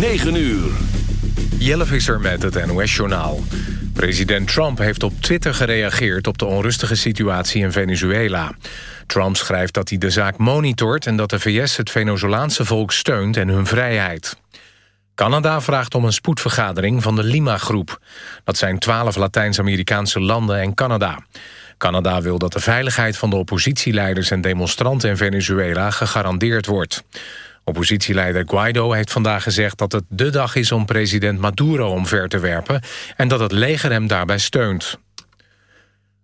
9 uur. Jelle Visser met het NOS-journaal. President Trump heeft op Twitter gereageerd op de onrustige situatie in Venezuela. Trump schrijft dat hij de zaak monitort... en dat de VS het Venezolaanse volk steunt en hun vrijheid. Canada vraagt om een spoedvergadering van de Lima-groep. Dat zijn twaalf Latijns-Amerikaanse landen en Canada. Canada wil dat de veiligheid van de oppositieleiders en demonstranten in Venezuela gegarandeerd wordt. Oppositieleider Guaido heeft vandaag gezegd dat het de dag is om president Maduro omver te werpen en dat het leger hem daarbij steunt.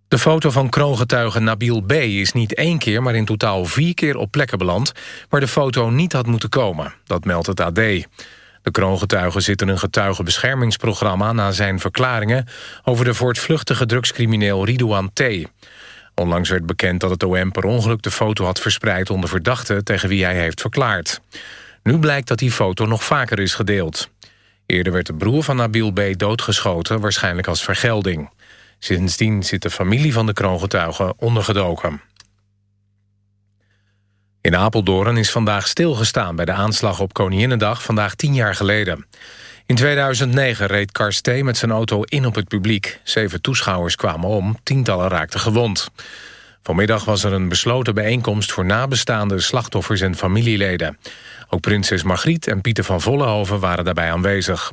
De foto van kroongetuige Nabil B. is niet één keer, maar in totaal vier keer op plekken beland... waar de foto niet had moeten komen. Dat meldt het AD. De kroongetuige zit in een getuigenbeschermingsprogramma... na zijn verklaringen over de voortvluchtige drugscrimineel Ridouan T. Onlangs werd bekend dat het OM per ongeluk de foto had verspreid... onder verdachten tegen wie hij heeft verklaard. Nu blijkt dat die foto nog vaker is gedeeld. Eerder werd de broer van Nabil B. doodgeschoten, waarschijnlijk als vergelding. Sindsdien zit de familie van de kroongetuige ondergedoken. In Apeldoorn is vandaag stilgestaan bij de aanslag op Koninginnedag... vandaag tien jaar geleden. In 2009 reed Karstee met zijn auto in op het publiek. Zeven toeschouwers kwamen om, tientallen raakten gewond. Vanmiddag was er een besloten bijeenkomst voor nabestaande slachtoffers en familieleden. Ook prinses Margriet en Pieter van Vollenhoven waren daarbij aanwezig.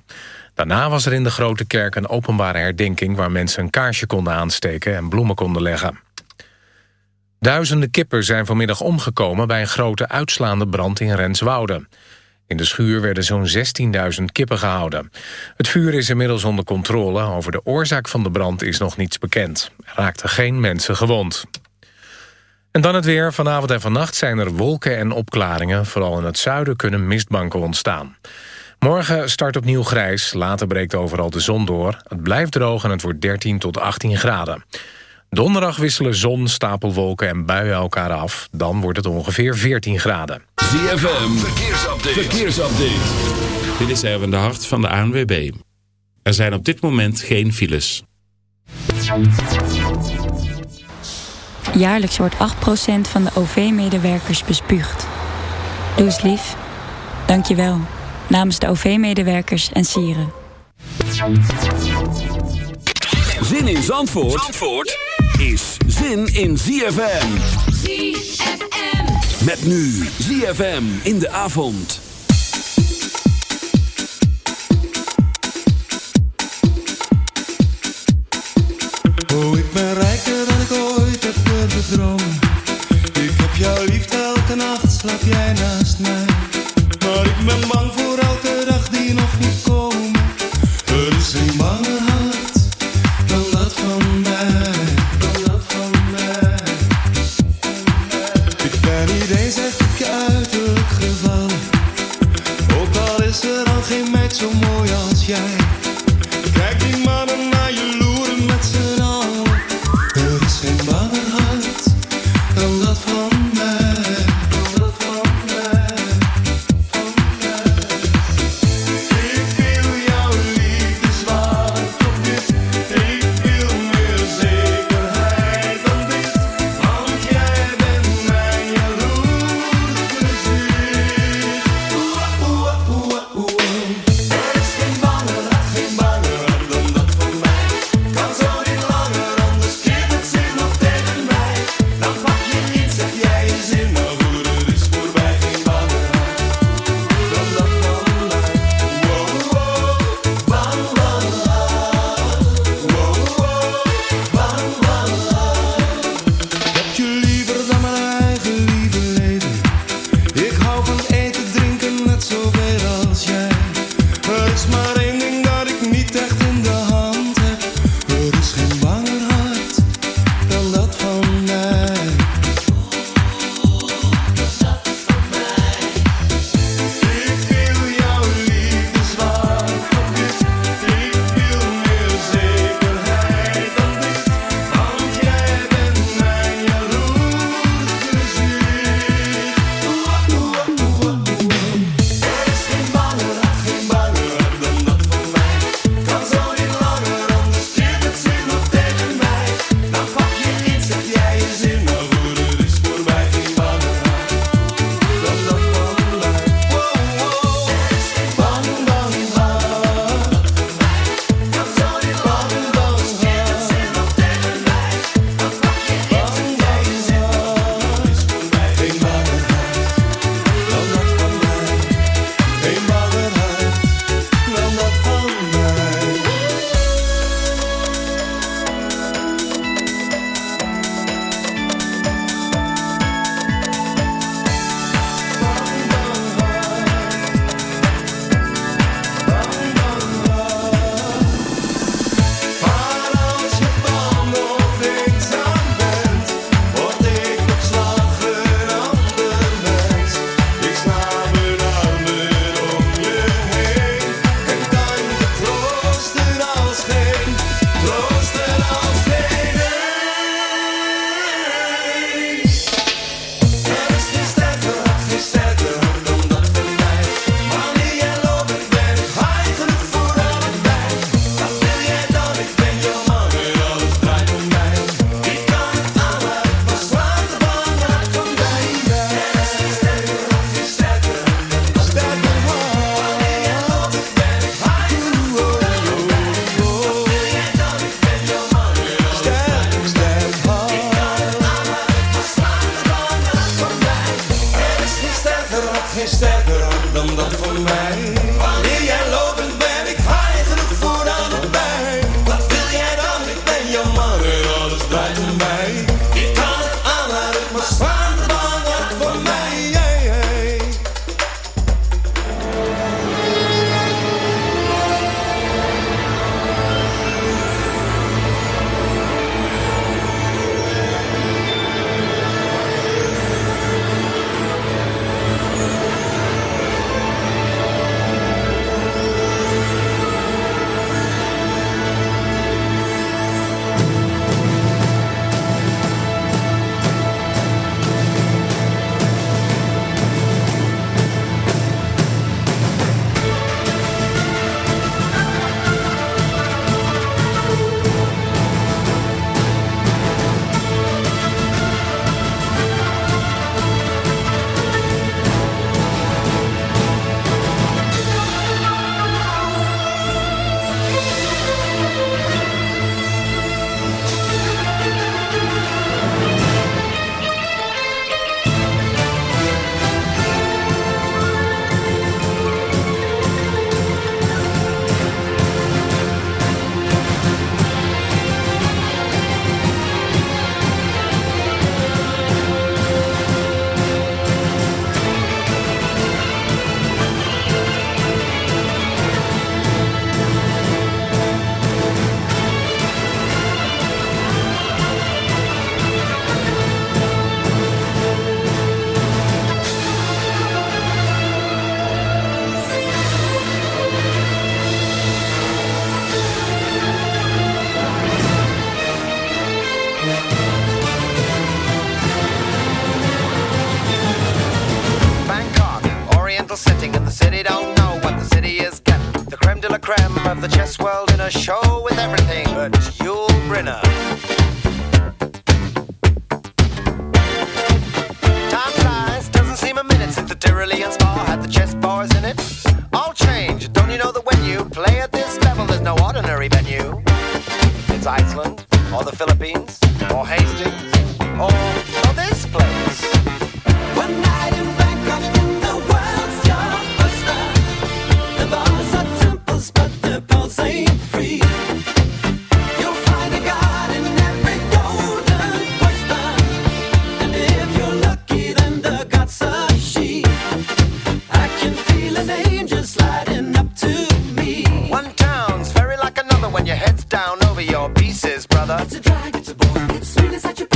Daarna was er in de Grote Kerk een openbare herdenking... waar mensen een kaarsje konden aansteken en bloemen konden leggen. Duizenden kippen zijn vanmiddag omgekomen... bij een grote uitslaande brand in Renswoude. In de schuur werden zo'n 16.000 kippen gehouden. Het vuur is inmiddels onder controle. Over de oorzaak van de brand is nog niets bekend. Er raakten geen mensen gewond. En dan het weer. Vanavond en vannacht zijn er wolken en opklaringen. Vooral in het zuiden kunnen mistbanken ontstaan. Morgen start opnieuw grijs. Later breekt overal de zon door. Het blijft droog en het wordt 13 tot 18 graden. Donderdag wisselen zon, stapelwolken en buien elkaar af. Dan wordt het ongeveer 14 graden. ZFM, verkeersupdate. verkeersupdate. Dit is Erwin de Hart van de ANWB. Er zijn op dit moment geen files. Jaarlijks wordt 8% van de OV-medewerkers bespuugd. Doe eens lief. Dank je wel. Namens de OV-medewerkers en sieren. Zin in Zandvoort, Zandvoort is zin in ZFM. ZFM. Met nu ZFM in de avond. Oh, ik ben rijker dan ik ooit heb durven dromen. Ik heb jouw liefde elke nacht, slaap jij naast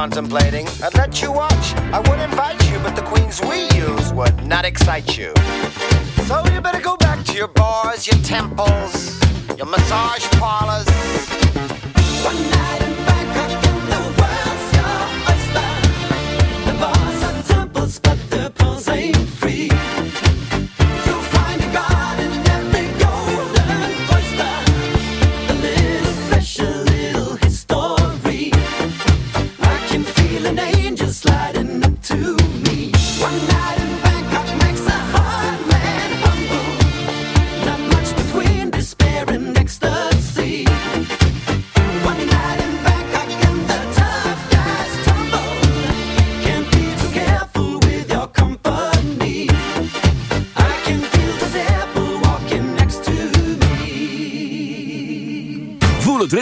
contemplate.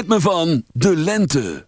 Ritme van de lente.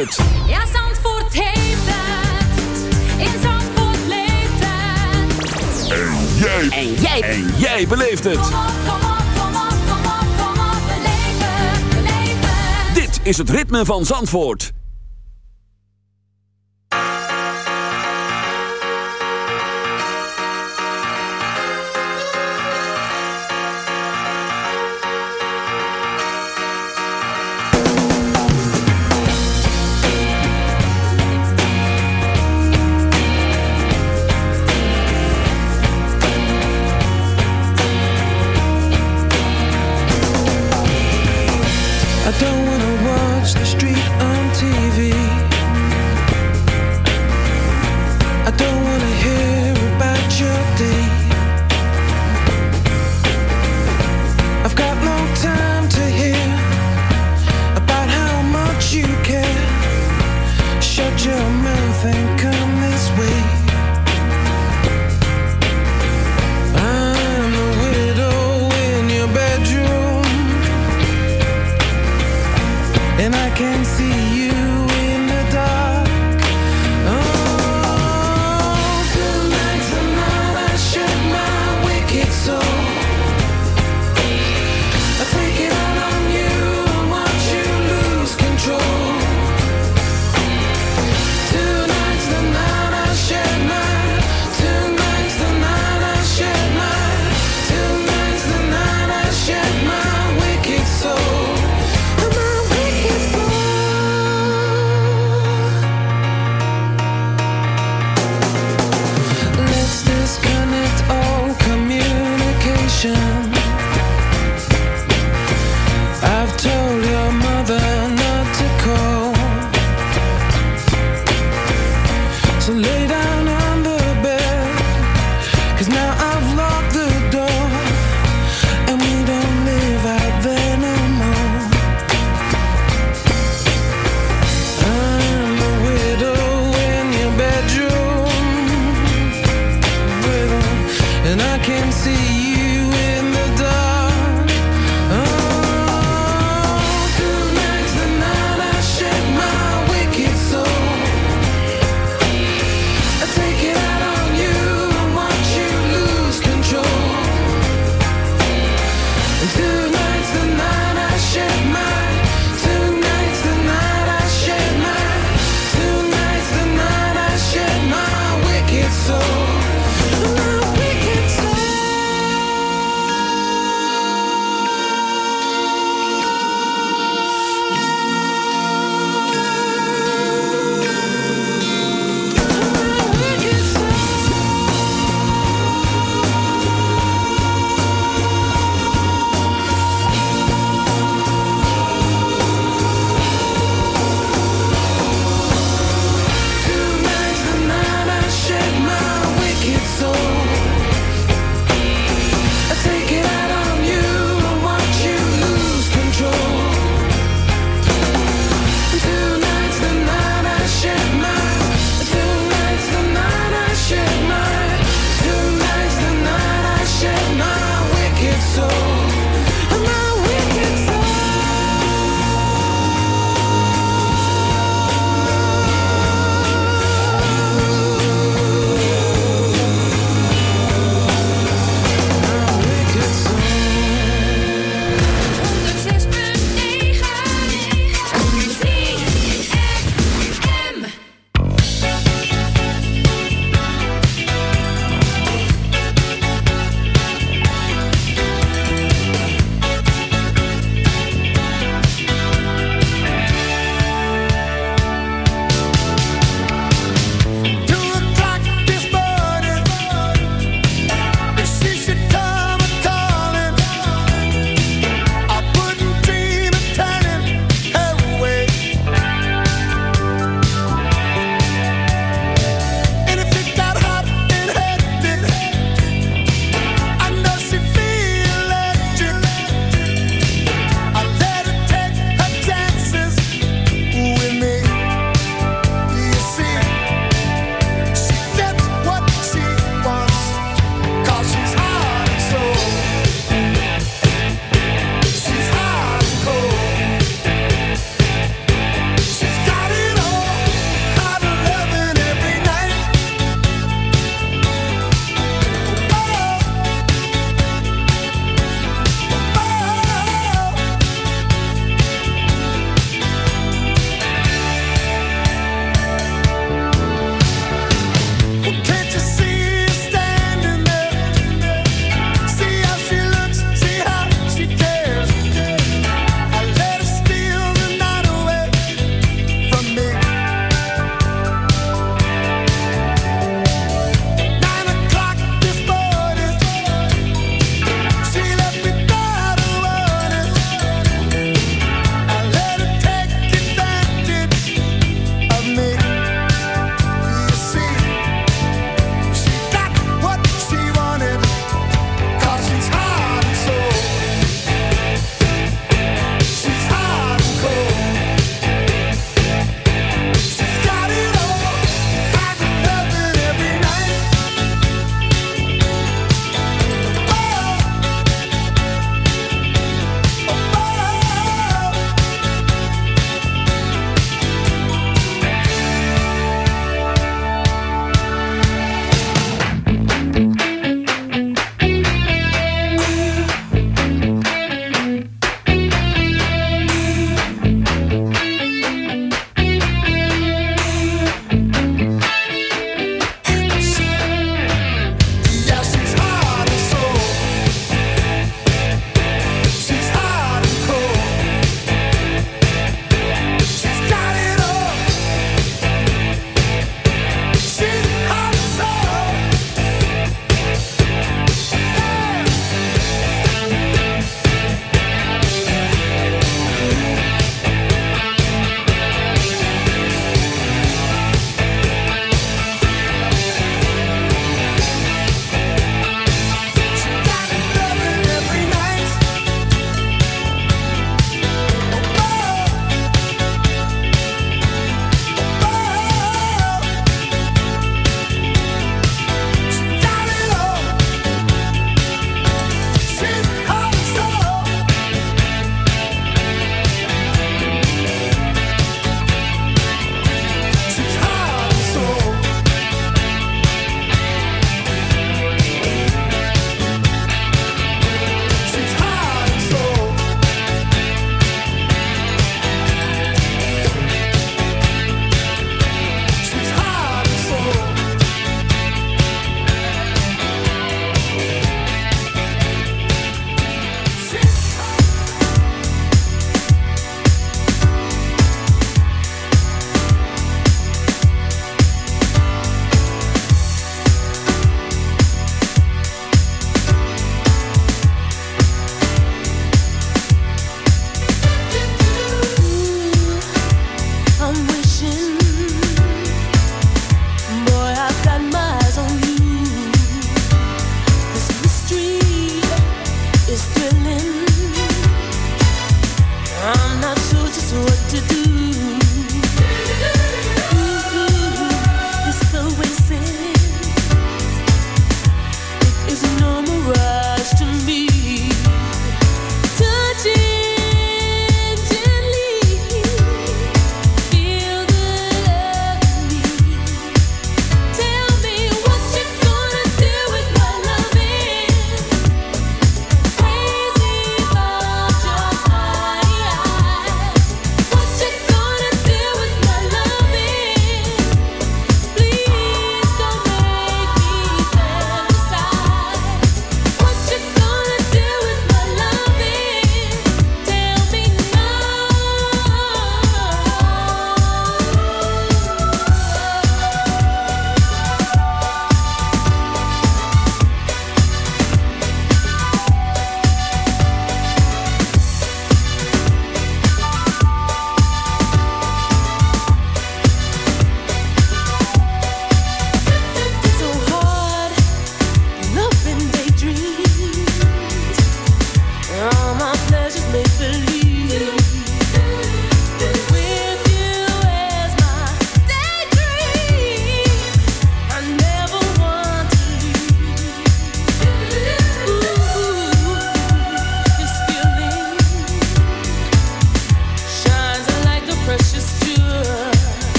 Ja, Zandvoort heeft het. In Zandvoort leeft het. En jij. En jij. En jij beleeft het. Dit is het ritme van Zandvoort.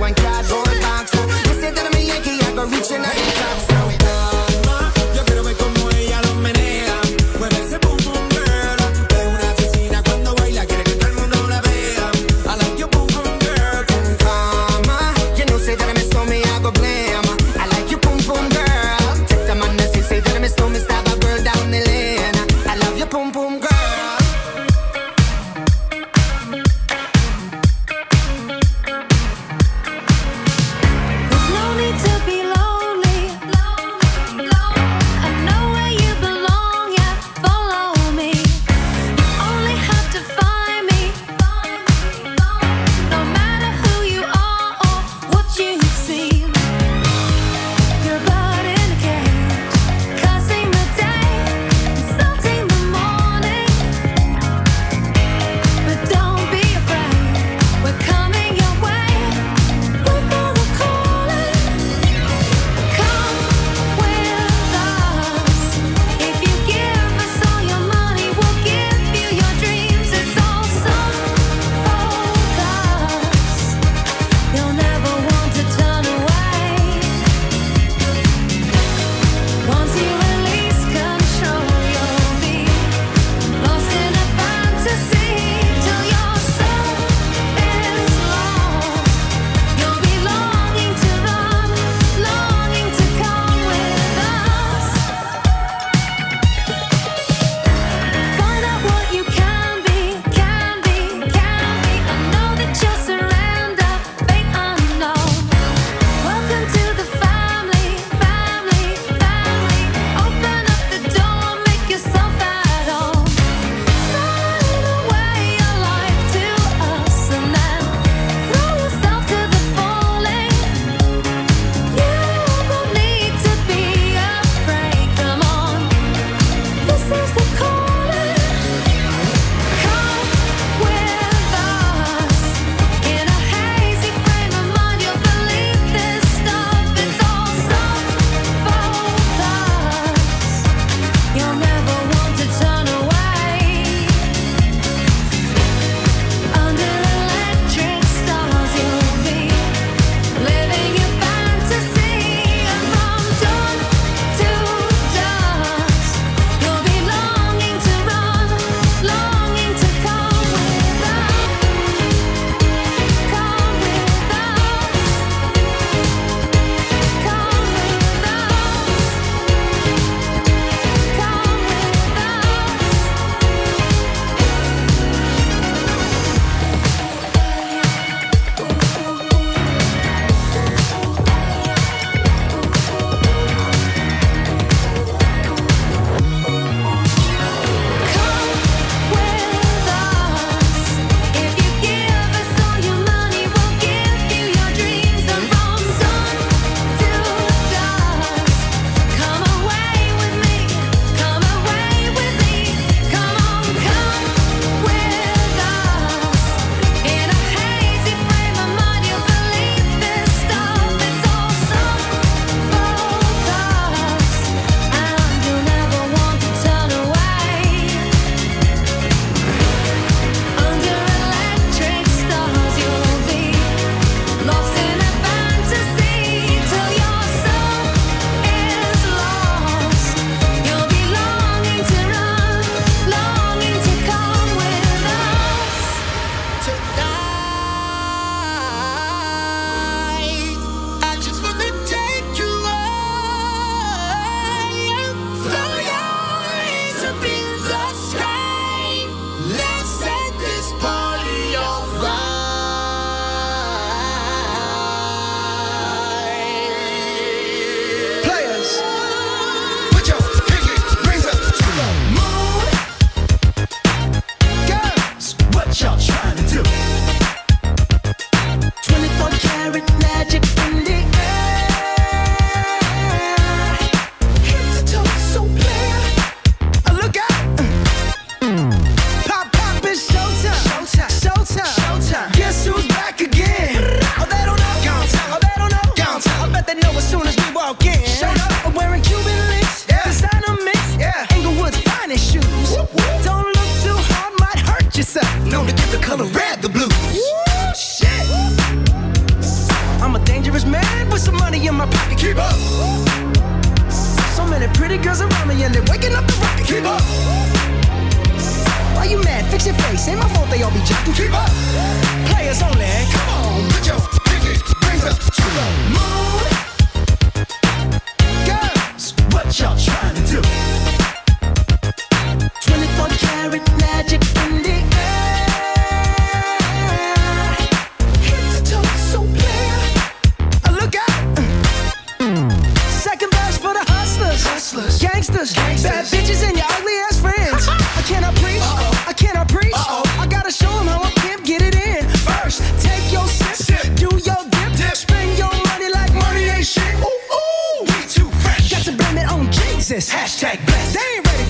one guy.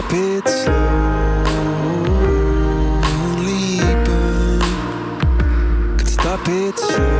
drop it slowly burn. Could stop it slowly.